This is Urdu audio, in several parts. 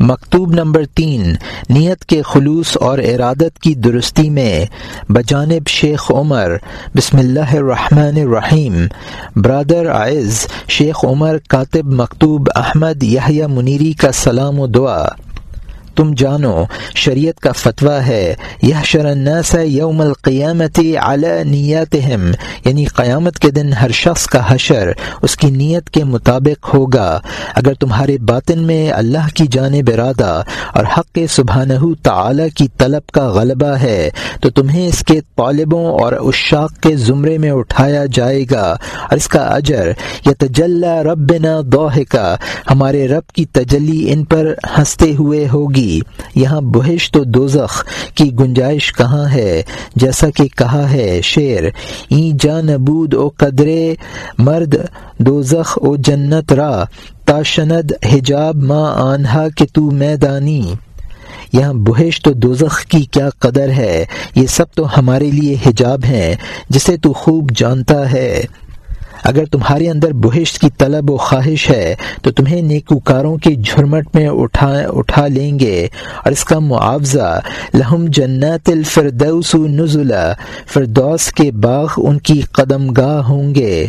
مکتوب نمبر تین، نیت کے خلوص اور ارادت کی درستی میں، بجانب شیخ عمر، بسم اللہ الرحمن الرحیم، برادر عائز شیخ عمر، کاتب مکتوب احمد یحییٰ منیری کا سلام و دعا۔ تم جانو، شریعت کا فتویٰ ہے یہ شرنس یوم القیامت اعلی نیت یعنی قیامت کے دن ہر شخص کا حشر اس کی نیت کے مطابق ہوگا۔ اگر تمہارے باطن میں اللہ کی جانب ارادہ اور حق سبحانہ تعالی کی طلب کا غلبہ ہے، تو تمہیں اس کے طالبوں اور اشاق کے زمرے میں اٹھایا جائے گا۔ اور اس کا اجر یا تجلّہ رب نہ کا ہمارے رب کی تجلی ان پر ہنستے ہوئے ہوگی۔ یہاں بہشت و دوزخ کی گنجائش کہاں ہے؟ جیسا کہ کہا ہے شیر ای جا نبود او قدرے، مرد، دوزخ او جنت را تاشند حجاب ماں آنہا کہ تو میدانی. یہاں بہشت و دوزخ کی کیا قدر ہے؟ یہ سب تو ہمارے لیے حجاب ہیں، جسے تو خوب جانتا ہے۔ اگر تمہارے اندر بہشت کی طلب و خواہش ہے، تو تمہیں نیکوکاروں کی جھرمٹ میں اٹھا اٹھا لیں گے۔ اور اس کا معاوضہ، لہم جنت الفردوس نزلہ فردوس کے باغ ان کی قدم گاہ ہوں گے۔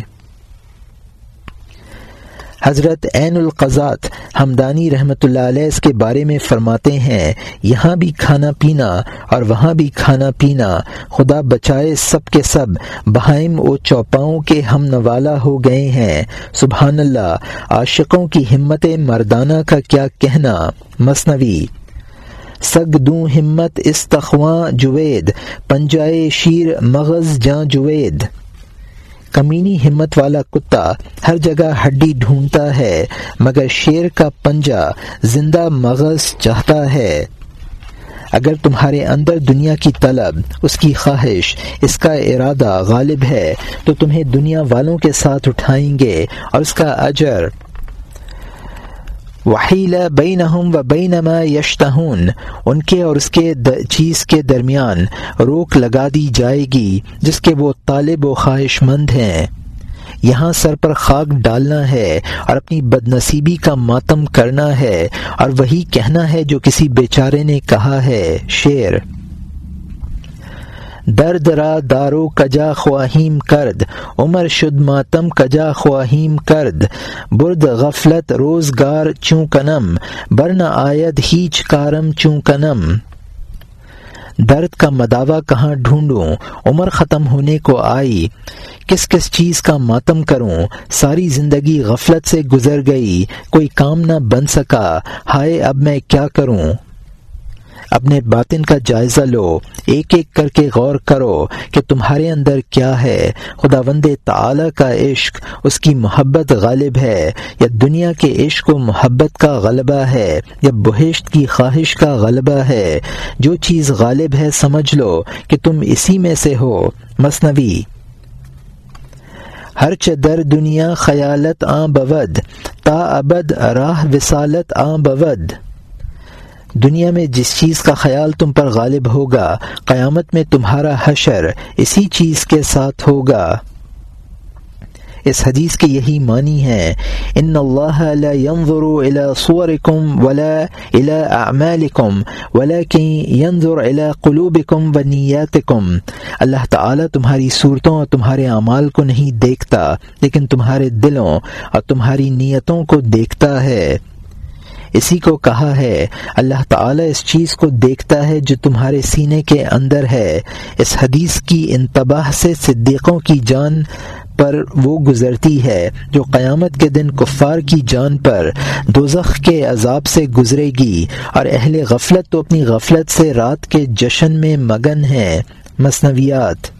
حضرت عین القضات ہمدانی رحمۃ اللہ علیہ اس کے بارے میں فرماتے ہیں، یہاں بھی کھانا پینا اور وہاں بھی کھانا پینا، خدا بچائے سب کے سب، بہائم و چوپاؤں کے ہم نوالا ہو گئے ہیں۔ سبحان اللہ، عاشقوں کی ہمت مردانہ کا کیا کہنا۔ مصنوی سگ دوں ہمت استخواں جوید، پنجائے شیر مغز جاں جوید۔ کمینی ہمت والا کتا ہر جگہ ہڈی ڈھونڈتا ہے، مگر شیر کا پنجہ زندہ مغز چاہتا ہے۔ اگر تمہارے اندر دنیا کی طلب، اس کی خواہش، اس کا ارادہ غالب ہے، تو تمہیں دنیا والوں کے ساتھ اٹھائیں گے اور اس کا اجر وحیل بین و بینما یشتہون ان کے اور اس کے چیز کے درمیان روک لگا دی جائے گی، جس کے وہ طالب و خواہش مند ہیں۔ یہاں سر پر خاک ڈالنا ہے اور اپنی بدنصیبی کا ماتم کرنا ہے اور وہی کہنا ہے جو کسی بیچارے نے کہا ہے۔ شعر درد را دارو کجا خواہیم کرد. عمر شد ماتم کجا خواہیم کرد. برد غفلت روزگار چوں کنم. برن آید ہیچ کارم چوں کنم. درد کا مداوع کہاں ڈھونڈوں؟ عمر ختم ہونے کو آئی. کس کس چیز کا ماتم کروں؟ ساری زندگی غفلت سے گزر گئی. کوئی کام نہ بن سکا. ہائے اب میں کیا کروں؟ اپنے باطن کا جائزہ لو، ایک ایک کر کے غور کرو کہ تمہارے اندر کیا ہے۔ خدا وند تعالی کا عشق اس کی محبت غالب ہے، یا دنیا کے عشق و محبت کا غلبہ ہے، یا بہشت کی خواہش کا غلبہ ہے۔ جو چیز غالب ہے، سمجھ لو کہ تم اسی میں سے ہو۔ مصنوی ہر چدر دنیا خیالت آ بود، تا ابد راہ وسالت آ بود۔ دنیا میں جس چیز کا خیال تم پر غالب ہوگا، قیامت میں تمہارا حشر اسی چیز کے ساتھ ہوگا۔ اس حدیث کے یہی معنی ہے ان اللہ لا ينظر الى صوركم ولا الى اعمالكم ولكن ينظر الى قلوبكم ونياتكم اللہ تعالی تمہاری صورتوں اور تمہارے اعمال کو نہیں دیکھتا، لیکن تمہارے دلوں اور تمہاری نیتوں کو دیکھتا ہے۔ اسی کو کہا ہے، اللہ تعالی اس چیز کو دیکھتا ہے جو تمہارے سینے کے اندر ہے۔ اس حدیث کی انتباہ سے صدیقوں کی جان پر وہ گزرتی ہے، جو قیامت کے دن کفار کی جان پر دوزخ کے عذاب سے گزرے گی اور اہل غفلت تو اپنی غفلت سے رات کے جشن میں مگن ہیں۔ مصنویات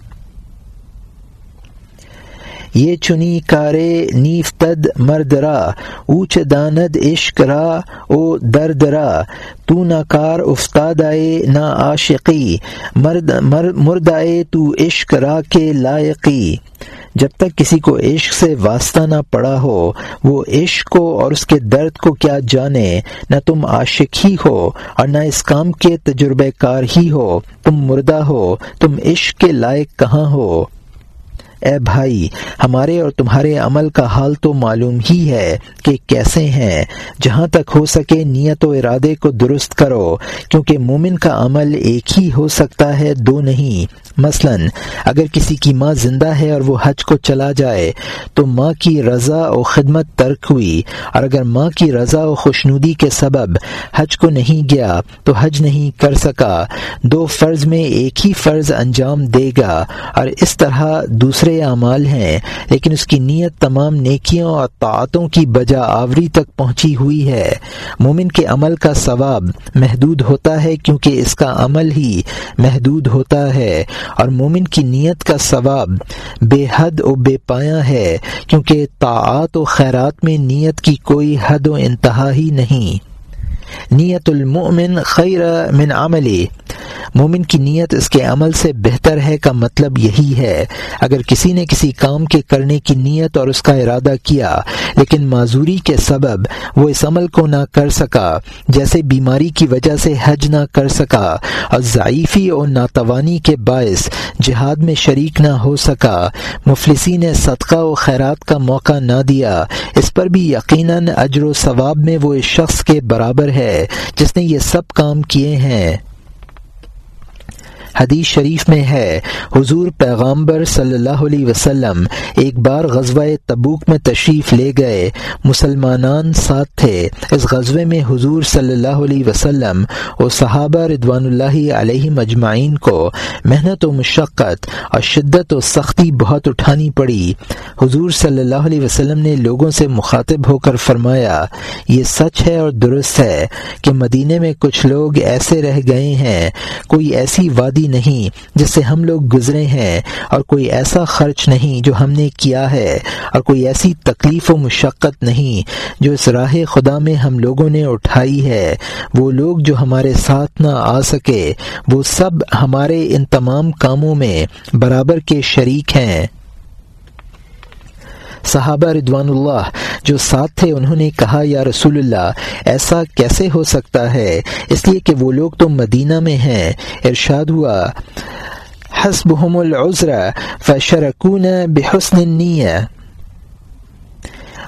یہ چنی کارے نیف تد مردرا اوچ داند عشق را او درد را۔ تو نہ کار استاد آئے نہ عاشقی، مرد مرد آئے تو عشق را کے لائقی۔ جب تک کسی کو عشق سے واسطہ نہ پڑا ہو، وہ عشق کو اور اس کے درد کو کیا جانے؟ نہ تم عاشق ہی ہو اور نہ اس کام کے تجربے کار ہی ہو۔ تم مردہ ہو، تم عشق کے لائق کہاں ہو؟ اے بھائی، ہمارے اور تمہارے عمل کا حال تو معلوم ہی ہے کہ کیسے ہیں۔ جہاں تک ہو سکے نیت و ارادے کو درست کرو، کیونکہ مومن کا عمل ایک ہی ہو سکتا ہے، دو نہیں۔ مثلا، اگر کسی کی ماں زندہ ہے اور وہ حج کو چلا جائے، تو ماں کی رضا و خدمت ترک ہوئی۔ اور اگر ماں کی رضا و خوشنودی کے سبب حج کو نہیں گیا، تو حج نہیں کر سکا۔ دو فرض میں ایک ہی فرض انجام دے گا، اور اس طرح دوسرے اعمال ہیں، لیکن اس کی نیت تمام نیکیوں اور طاعتوں کی بجا آوری تک پہنچی ہوئی ہے۔ مومن کے عمل کا ثواب محدود ہوتا ہے، کیونکہ اس کا عمل ہی محدود ہوتا ہے۔ اور مومن کی نیت کا ثواب بے حد و بے پایا ہے، کیونکہ طاعات و خیرات میں نیت کی کوئی حد و انتہا ہی نہیں۔ نیت المؤمن خیر من عملی۔ مومن کی نیت اس کے عمل سے بہتر ہے کا مطلب یہی ہے۔ اگر کسی نے کسی کام کے کرنے کی نیت اور اس کا ارادہ کیا، لیکن معذوری کے سبب وہ اس عمل کو نہ کر سکا، جیسے بیماری کی وجہ سے حج نہ کر سکا اور ضعیفی اور ناتوانی کے باعث جہاد میں شریک نہ ہو سکا، مفلسی نے صدقہ و خیرات کا موقع نہ دیا۔ اس پر بھی یقیناً اجر و ثواب میں وہ اس شخص کے برابر ہے جس نے یہ سب کام کیے ہیں۔ حدیث شریف میں ہے، حضور پیغامبر صلی اللہ علیہ وسلم ایک بار غزوہ تبوک میں تشریف لے گئے۔ مسلمانان ساتھ تھے۔ اس غزوے میں حضور صلی اللہ علیہ وسلم اور صحابہ ردوان اللہ علیہ مجمعین کو محنت و مشقت اور شدت و سختی بہت اٹھانی پڑی۔ حضور صلی اللہ علیہ وسلم نے لوگوں سے مخاطب ہو کر فرمایا، یہ سچ ہے اور درست ہے کہ مدینے میں کچھ لوگ ایسے رہ گئے ہیں، کوئی ایسی وادی نہیں جس سے ہم لوگ گزرے ہیں، اور کوئی ایسا خرچ نہیں جو ہم نے کیا ہے، اور کوئی ایسی تکلیف و مشقت نہیں جو اس راہ خدا میں ہم لوگوں نے اٹھائی ہے۔ وہ لوگ جو ہمارے ساتھ نہ آ سکے، وہ سب ہمارے ان تمام کاموں میں برابر کے شریک ہیں۔ صحابہ ردوان اللہ جو ساتھ تھے، انہوں نے کہا، یا رسول اللہ ایسا کیسے ہو سکتا ہے؟ اس لیے کہ وہ لوگ تو مدینہ میں ہیں۔ ارشاد ہوا حسبهم العذر فشرکون بحسن النیہ۔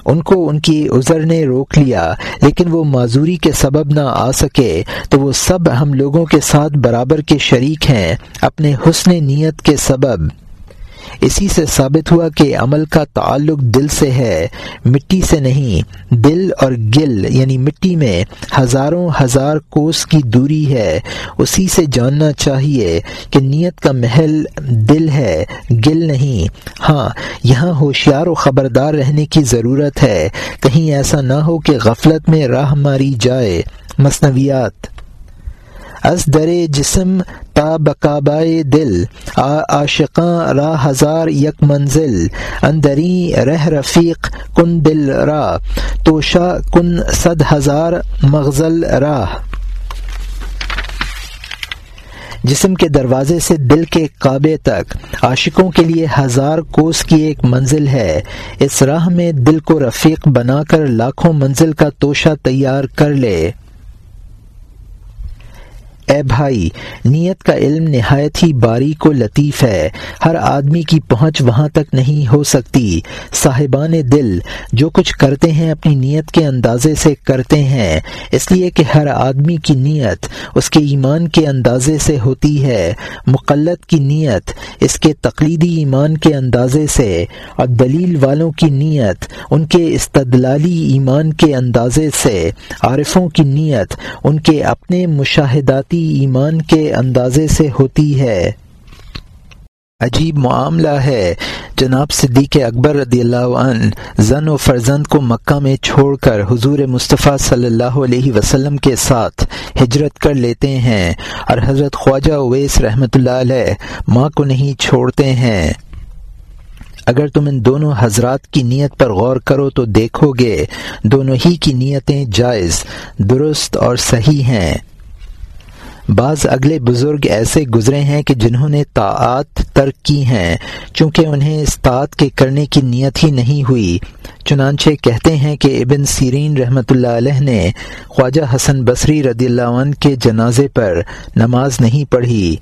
ان کو ان کی عذر نے روک لیا، لیکن وہ معذوری کے سبب نہ آ سکے۔ تو وہ سب ہم لوگوں کے ساتھ برابر کے شریک ہیں، اپنے حسن نیت کے سبب۔ اسی سے ثابت ہوا کہ عمل کا تعلق دل سے ہے، مٹی سے نہیں، دل اور گل یعنی مٹی میں ہزاروں ہزار کوس کی دوری ہے۔ اسی سے جاننا چاہیے کہ نیت کا محل دل ہے، گل نہیں۔ ہاں یہاں ہوشیار و خبردار رہنے کی ضرورت ہے۔ کہیں ایسا نہ ہو کہ غفلت میں راہ ماری جائے۔ مصنویات از در جسم تا بقابائے دل عاشقاں را ہزار یک منزل، اندری رہ رفیق کن دل را، توشا کن صد ہزار مغزل راہ جسم کے دروازے سے دل کے کعبے تک، عاشقوں کے لیے ہزار کوس کی ایک منزل ہے۔ اس راہ میں دل کو رفیق بنا کر لاکھوں منزل کا توشہ تیار کر لے۔ اے بھائی، نیت کا علم نہایت ہی باریک و لطیف ہے۔ ہر آدمی کی پہنچ وہاں تک نہیں ہو سکتی۔ صاحبان دل جو کچھ کرتے ہیں اپنی نیت کے اندازے سے کرتے ہیں۔ اس لیے کہ ہر آدمی کی نیت اس کے ایمان کے اندازے سے ہوتی ہے۔ مقلت کی نیت اس کے تقلیدی ایمان کے اندازے سے۔ اور دلیل والوں کی نیت ان کے استدلالی ایمان کے اندازے سے۔ عارفوں کی نیت ان کے اپنے مشاہدات ایمان کے اندازے سے ہوتی ہے۔ عجیب معاملہ ہے۔ جناب صدیق اکبر رضی اللہ عنہ زن و فرزند کو مکہ میں چھوڑ کر حضور مصطفیٰ صلی اللہ علیہ وسلم کے ساتھ ہجرت کر لیتے ہیں اور حضرت خواجہ اویس رحمۃ اللہ علیہ ماں کو نہیں چھوڑتے ہیں۔ اگر تم ان دونوں حضرات کی نیت پر غور کرو تو دیکھو گے دونوں ہی کی نیتیں جائز، درست اور صحیح ہیں۔ بعض اگلے بزرگ ایسے گزرے ہیں کہ جنہوں نے طاعت ترک کی ہیں، چونکہ انہیں اس طاعت کے کرنے کی نیت ہی نہیں ہوئی۔ چنانچہ کہتے ہیں کہ ابن سیرین رحمۃ اللہ علیہ نے خواجہ حسن بصری رضی اللہ عنہ کے جنازے پر نماز نہیں پڑھی۔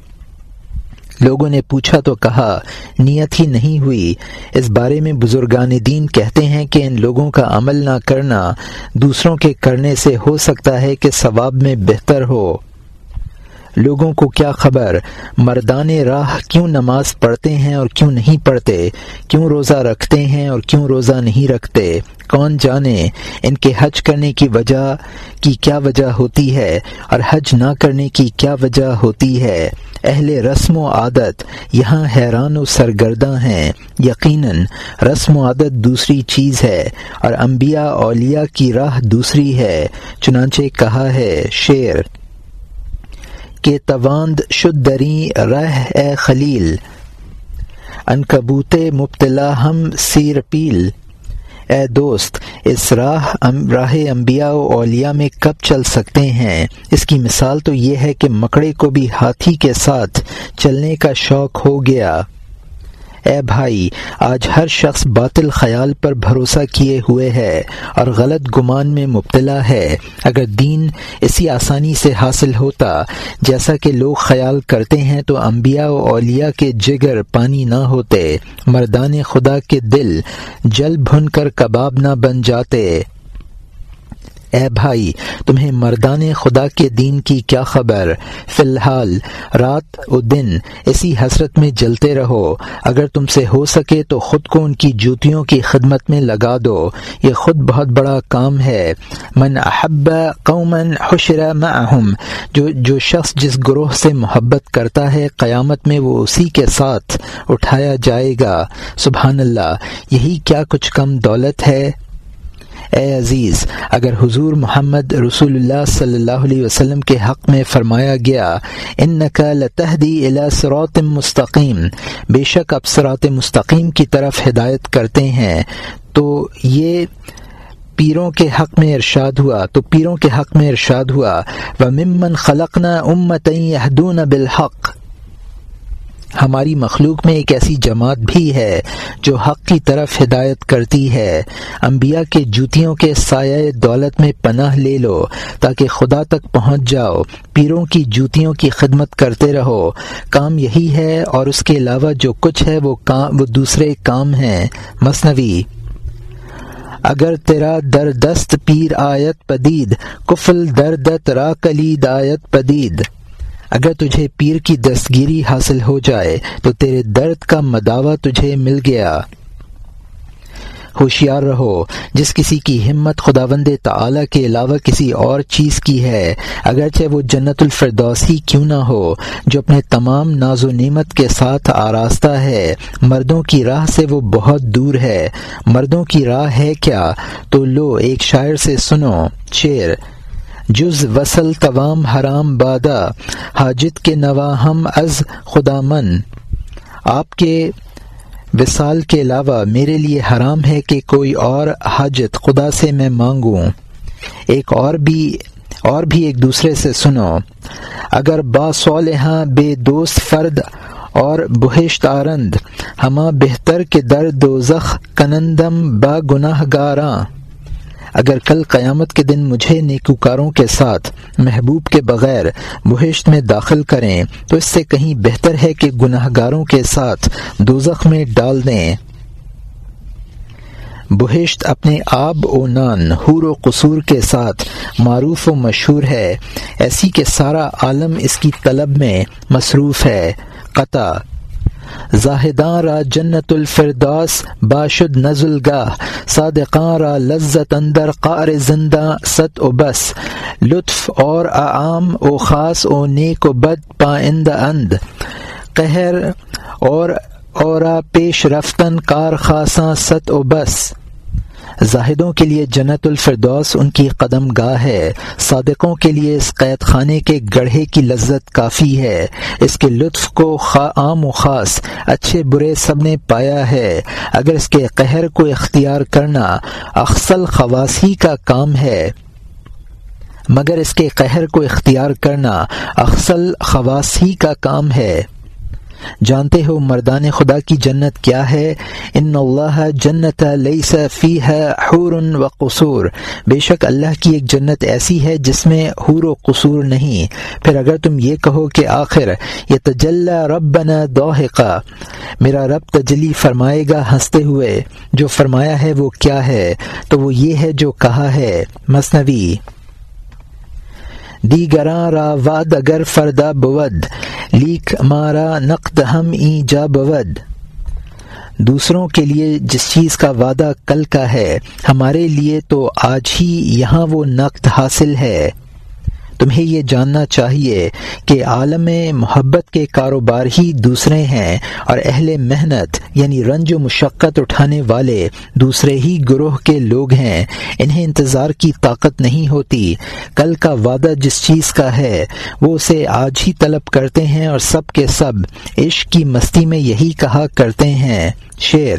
لوگوں نے پوچھا تو کہا، نیت ہی نہیں ہوئی۔ اس بارے میں بزرگان دین کہتے ہیں کہ ان لوگوں کا عمل نہ کرنا دوسروں کے کرنے سے ہو سکتا ہے کہ ثواب میں بہتر ہو۔ لوگوں کو کیا خبر؟ مردان راہ کیوں نماز پڑھتے ہیں اور کیوں نہیں پڑھتے؟ کیوں روزہ رکھتے ہیں اور کیوں روزہ نہیں رکھتے؟ کون جانے؟ ان کے حج کرنے کی وجہ کی کیا وجہ ہوتی ہے اور حج نہ کرنے کی کیا وجہ ہوتی ہے؟ اہل رسم و عادت یہاں حیران و سرگرداں ہیں۔ یقیناً رسم و عادت دوسری چیز ہے اور انبیاء اولیاء کی راہ دوسری ہے۔ چنانچہ کہا ہے شعر کہ تواند شد دری رہ اے خلیل ان مبتلا ہم سیر پیل۔ اے دوست، اس راہ راہ انبیاء و اولیاء میں کب چل سکتے ہیں؟ اس کی مثال تو یہ ہے کہ مکڑے کو بھی ہاتھی کے ساتھ چلنے کا شوق ہو گیا۔ اے بھائی، آج ہر شخص باطل خیال پر بھروسہ کیے ہوئے ہے اور غلط گمان میں مبتلا ہے۔ اگر دین اسی آسانی سے حاصل ہوتا، جیسا کہ لوگ خیال کرتے ہیں تو انبیاء و اولیاء کے جگر پانی نہ ہوتے، مردان خدا کے دل جل بھن کر کباب نہ بن جاتے۔ اے بھائی، تمہیں مردان خدا کے دین کی کیا خبر؟ فی الحال، رات و دن اسی حسرت میں جلتے رہو۔ اگر تم سے ہو سکے تو خود کو ان کی جوتیوں کی خدمت میں لگا دو۔ یہ خود بہت بڑا کام ہے۔ من احب قومن حشر معہم، جو جو شخص جس گروہ سے محبت کرتا ہے، قیامت میں وہ اسی کے ساتھ اٹھایا جائے گا۔ سبحان اللہ، یہی کیا کچھ کم دولت ہے؟ اے عزیز، اگر حضور محمد رسول اللہ صلی اللہ علیہ وسلم کے حق میں فرمایا گیا ان نقل تحدی سروت مستقیم، بے شک اب سرات مستقیم کی طرف ہدایت کرتے ہیں، تو یہ پیروں کے حق میں ارشاد ہوا، تو پیروں کے حق میں ارشاد ہوا وہ ممن خلقنا امتون بالحق ہماری مخلوق میں ایک ایسی جماعت بھی ہے جو حق کی طرف ہدایت کرتی ہے۔ انبیاء کے جوتیوں کے سایہ دولت میں پناہ لے لو تاکہ خدا تک پہنچ جاؤ۔ پیروں کی جوتیوں کی خدمت کرتے رہو۔ کام یہی ہے اور اس کے علاوہ جو کچھ ہے وہ کام، وہ دوسرے کام ہیں۔ مصنوعی اگر تیرا دردست پیر آیت پدید، کفل دردت را کلید آیت پدید۔ اگر تجھے پیر کی دستگیری حاصل ہو جائے تو تیرے درد کا مداوع تجھے مل گیا۔ ہوشیار رہو، جس کسی کی ہمت خدا وند تعلیٰ کے علاوہ کسی اور چیز کی ہے، اگرچہ وہ جنت الفردوسی کیوں نہ ہو، جو اپنے تمام ناز و نعمت کے ساتھ آراستہ ہے۔ مردوں کی راہ سے وہ بہت دور ہے۔ مردوں کی راہ ہے کیا؟ تو لو ایک شاعر سے سنو، شعر۔ جز وصل توام حرام بادہ حاجت کے نوا ہم از خدا من آپ کے وصال کے علاوہ میرے لیے حرام ہے کہ کوئی اور حاجت خدا سے میں مانگوں۔ ایک اور بھی اور بھی ایک دوسرے سے سنو۔ اگر با صالحاں بے دوست فرد اور بہشت آرند، ہما بہتر کے در دوزخ کنندم با گناہ گاراں اگر کل قیامت کے دن مجھے نیکوکاروں کے ساتھ محبوب کے بغیر بہشت میں داخل کریں، تو اس سے کہیں بہتر ہے کہ گناہ گاروں کے ساتھ دوزخ میں ڈال دیں۔ بہشت اپنے آب و نان، حور و قصور کے ساتھ معروف و مشہور ہے۔ ایسی کہ سارا عالم اس کی طلب میں مصروف ہے۔ قطع زاہداں را جنت الفردوس باشد نزل گاہ، صادقاں را لذت اندر قار زندہ ست و بس۔ لطف اور عام و خاص و نیک و بد پائند اند۔ قہر اور اورا پیش رفتن کار خاصاں ست و بس۔ زاہدوں کے لیے جنت الفردوس ان کی قدم گاہ ہے، صادقوں کے لیے اس قید خانے کے گڑھے کی لذت کافی ہے۔ اس کے لطف کو عام و خاص، اچھے برے سب نے پایا ہے۔ اگر اس کے قہر کو اختیار کرنا اخصل خواصی کا کام ہے، مگر اس کے قہر کو اختیار کرنا اخصل خواصی کا کام ہے۔ جانتے ہو مردان خدا کی جنت کیا ہے؟ ان اللہ جنت لیس فی ہے حور و قصور۔ بے شک اللہ کی ایک جنت ایسی ہے جس میں حور و قصور نہیں۔ پھر اگر تم یہ کہو کہ آخر یہ تجلّہ رب بنا میرا رب تجلی فرمائے گا ہنستے ہوئے۔ جو فرمایا ہے وہ کیا ہے؟ تو وہ یہ ہے جو کہا ہے مصنوی دیگراں را واد اگر فردا بود، لیک مارا نقد ہم ای جا بود. دوسروں کے لیے جس چیز کا وعدہ کل کا ہے، ہمارے لیے تو آج ہی یہاں وہ نقد حاصل ہے۔ تمہیں یہ جاننا چاہیے کہ عالم محبت کے کاروبار ہی دوسرے ہیں اور اہل محنت یعنی رنج و مشقت اٹھانے والے دوسرے ہی گروہ کے لوگ ہیں۔ انہیں انتظار کی طاقت نہیں ہوتی۔ کل کا وعدہ جس چیز کا ہے، وہ اسے آج ہی طلب کرتے ہیں اور سب کے سب عشق کی مستی میں یہی کہا کرتے ہیں۔ شعر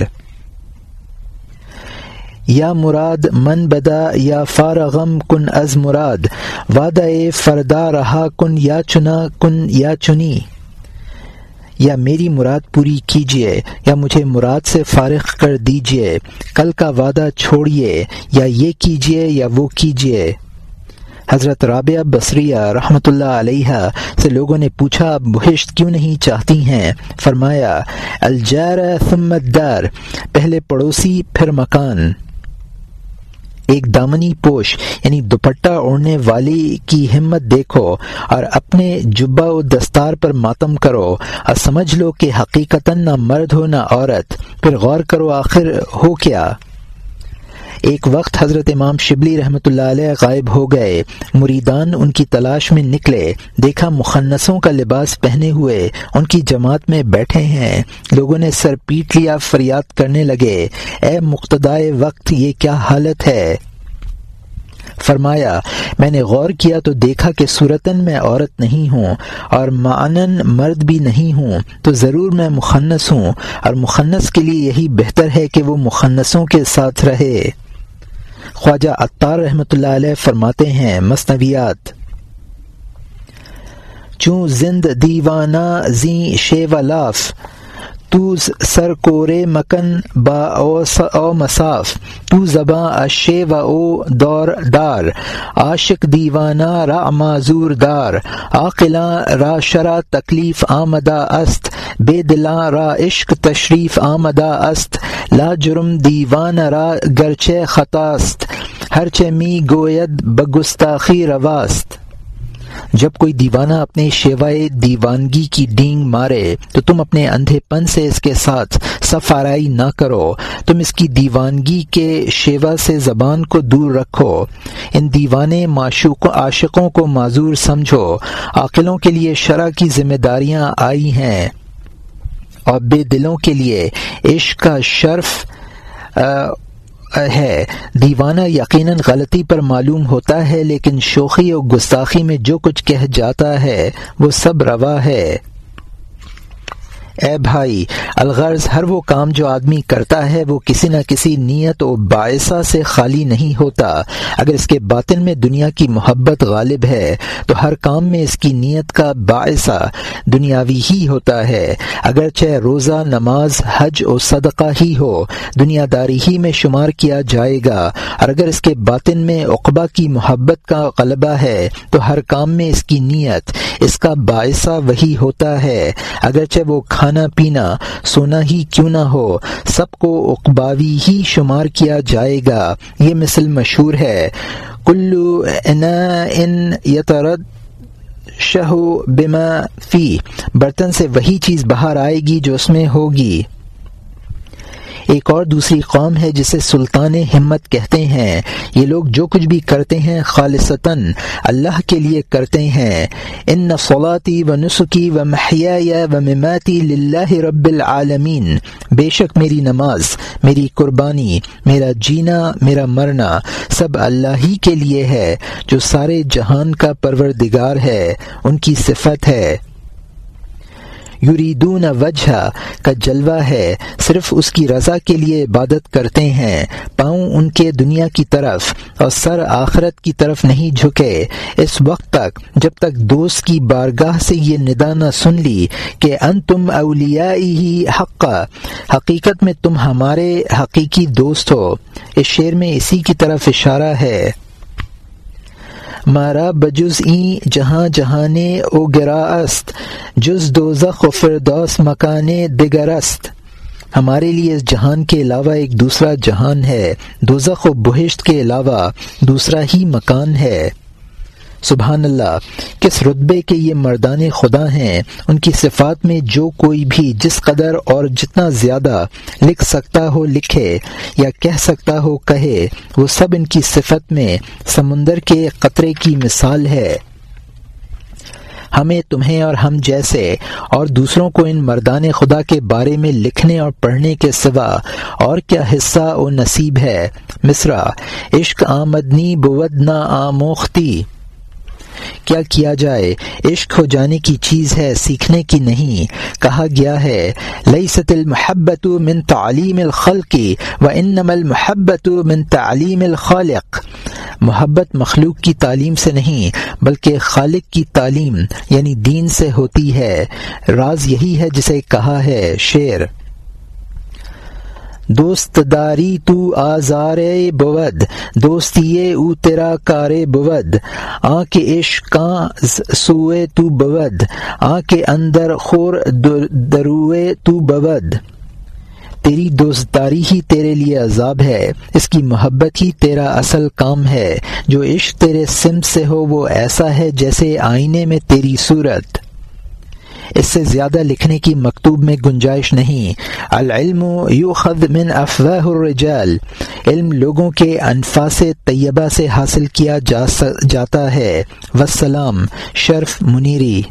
یا مراد من بدا یا فارغم کن از مراد، وعدہ فردا رہا کن یا چنا کن یا چنی۔ یا میری مراد پوری کیجیے یا مجھے مراد سے فارغ کر دیجیے کل کا وعدہ چھوڑیے یا یہ کیجیے یا وہ کیجیے حضرت رابعہ بصریہ رحمۃ اللہ علیہ سے لوگوں نے پوچھا بہشت کیوں نہیں چاہتی ہیں؟ فرمایا الجار ثم الدار، پہلے پڑوسی پھر مکان۔ ایک دامنی پوش یعنی دوپٹہ اوڑھنے والی کی ہمت دیکھو اور اپنے جبا و دستار پر ماتم کرو۔ اور سمجھ لو کہ حقیقتاً نہ مرد ہو نہ عورت۔ پھر غور کرو آخر ہو کیا۔ ایک وقت حضرت امام شبلی رحمۃ اللہ علیہ غائب ہو گئے۔ مریدان ان کی تلاش میں نکلے۔ دیکھا مخنصوں کا لباس پہنے ہوئے ان کی جماعت میں بیٹھے ہیں۔ لوگوں نے سر پیٹ لیا، فریاد کرنے لگے۔ اے مقتدائے وقت، یہ کیا حالت ہے؟ فرمایا، میں نے غور کیا تو دیکھا کہ صورتن میں عورت نہیں ہوں اور معنن مرد بھی نہیں ہوں۔ تو ضرور میں مخنص ہوں اور مخنص کے لیے یہی بہتر ہے کہ وہ مخنصوں کے ساتھ رہے۔ خواجہ اطار رحمۃ اللہ علیہ فرماتے ہیں مصنویات چوں زند دیوانہ زی شیو لاف تو سر کورے مکن با او مساف، تو زباں اشے و او دور دار، عاشق دیوانہ را معذور دار عاقلاں را شرا تکلیف آمدہ است، بے دلاں را عشق تشریف آمدہ است، لا جرم دیوان را گرچے خطاست ہر چمی گوید بگستاخی رواست۔ جب کوئی دیوانہ اپنے شیوائے دیوانگی کی ڈینگ مارے تو تم اپنے اندھے پن سے اس کے ساتھ صف آرائی نہ کرو۔ تم اس کی دیوانگی کے شیوا سے زبان کو دور رکھو۔ ان دیوانے معشوق عاشقوں کو معذور سمجھو۔ عاقلوں کے لیے شرح کی ذمہ داریاں آئی ہیں۔ اور بے دلوں کے لیے عشق کا شرف ہے۔ دیوانہ یقیناً غلطی پر معلوم ہوتا ہے، لیکن شوخی اور گستاخی میں جو کچھ کہہ جاتا ہے، وہ سب روا ہے۔ اے بھائی، الغرض ہر وہ کام جو آدمی کرتا ہے وہ کسی نہ کسی نیت و باعثہ سے خالی نہیں ہوتا۔ اگر اس کے باطن میں دنیا کی محبت غالب ہے، تو ہر کام میں اس کی نیت کا باعثہ دنیاوی ہی ہوتا ہے۔ اگرچہ روزہ، نماز، حج و صدقہ ہی ہو، دنیا داری ہی میں شمار کیا جائے گا۔ اور اگر اس کے باطن میں اقبا کی محبت کا غلبہ ہے، تو ہر کام میں اس کی نیت، اس کا باعثہ وہی ہوتا ہے۔ اگرچہ وہ کھانا پینا سونا ہی کیوں نہ ہو، سب کو اقباوی ہی شمار کیا جائے گا۔ یہ مثل مشہور ہے۔ کلو ان یترد شہو بما فی۔ برتن سے وہی چیز باہر آئے گی جو اس میں ہوگی۔ ایک اور دوسری قوم ہے جسے سلطان ہمت کہتے ہیں۔ یہ لوگ جو کچھ بھی کرتے ہیں خالصتاً اللہ کے لیے کرتے ہیں۔ ان صلاتی و نسخی و محیا و مماتی للہ رب العالمین۔ بے شک میری نماز، میری قربانی، میرا جینا، میرا مرنا سب اللہ ہی کے لیے ہے۔ جو سارے جہان کا پروردگار ہے، ان کی صفت ہے۔ یریدون وجہ کا جلوہ ہے، صرف اس کی رضا کے لیے عبادت کرتے ہیں۔ پاؤں ان کے دنیا کی طرف اور سر آخرت کی طرف نہیں جھکے۔ اس وقت تک جب تک دوست کی بارگاہ سے یہ ندا نہ سن لی کہ ان تم اولیا ہی حق حقیقت میں تم ہمارے حقیقی دوست ہو۔ اس شعر میں اسی کی طرف اشارہ ہے۔ مارا بجز این جہاں جہانے او گرا است، جز دوزخ و فردوس مکان است۔ ہمارے لیے اس جہان کے علاوہ ایک دوسرا جہان ہے، دوزخ و بہشت کے علاوہ دوسرا ہی مکان ہے۔ سبحان اللہ، کس رتبے کے یہ مردان خدا ہیں، ان کی صفات میں جو کوئی بھی جس قدر اور جتنا زیادہ لکھ سکتا ہو لکھے یا کہہ سکتا ہو کہے، وہ سب ان کی صفت میں سمندر کے قطرے کی مثال ہے۔ ہمیں تمہیں اور ہم جیسے اور دوسروں کو ان مردان خدا کے بارے میں لکھنے اور پڑھنے کے سوا اور کیا حصہ و نصیب ہے۔ مصرا عشق آمدنی بود نہ آموختی۔ کیا کیا جائے؟ عشق ہو جانے کی چیز ہے، سیکھنے کی نہیں۔ کہا گیا ہے لئی ست المحبت من تعلیم الخلق و انم المحبت من تعلیم الخالق۔ محبت مخلوق کی تعلیم سے نہیں، بلکہ خالق کی تعلیم یعنی دین سے ہوتی ہے۔ راز یہی ہے جسے کہا ہے شعر۔ دوست داری تو آزار بود، دوستی او تیرا کار بود۔ آ کے عشق سوئے تو بود آ کے اندر خور دروئے تو بود۔ تیری دوستداری ہی تیرے لیے عذاب ہے، اس کی محبت ہی تیرا اصل کام ہے۔ جو عشق تیرے سمت سے ہو وہ ایسا ہے جیسے آئینے میں تیری صورت۔ اس سے زیادہ لکھنے کی مکتوب میں گنجائش نہیں۔ العلم یوخذ من افواہ الرجال۔ علم لوگوں کے انفاس طیبہ سے حاصل کیا جاتا ہے۔ وسلام شرف، منیری۔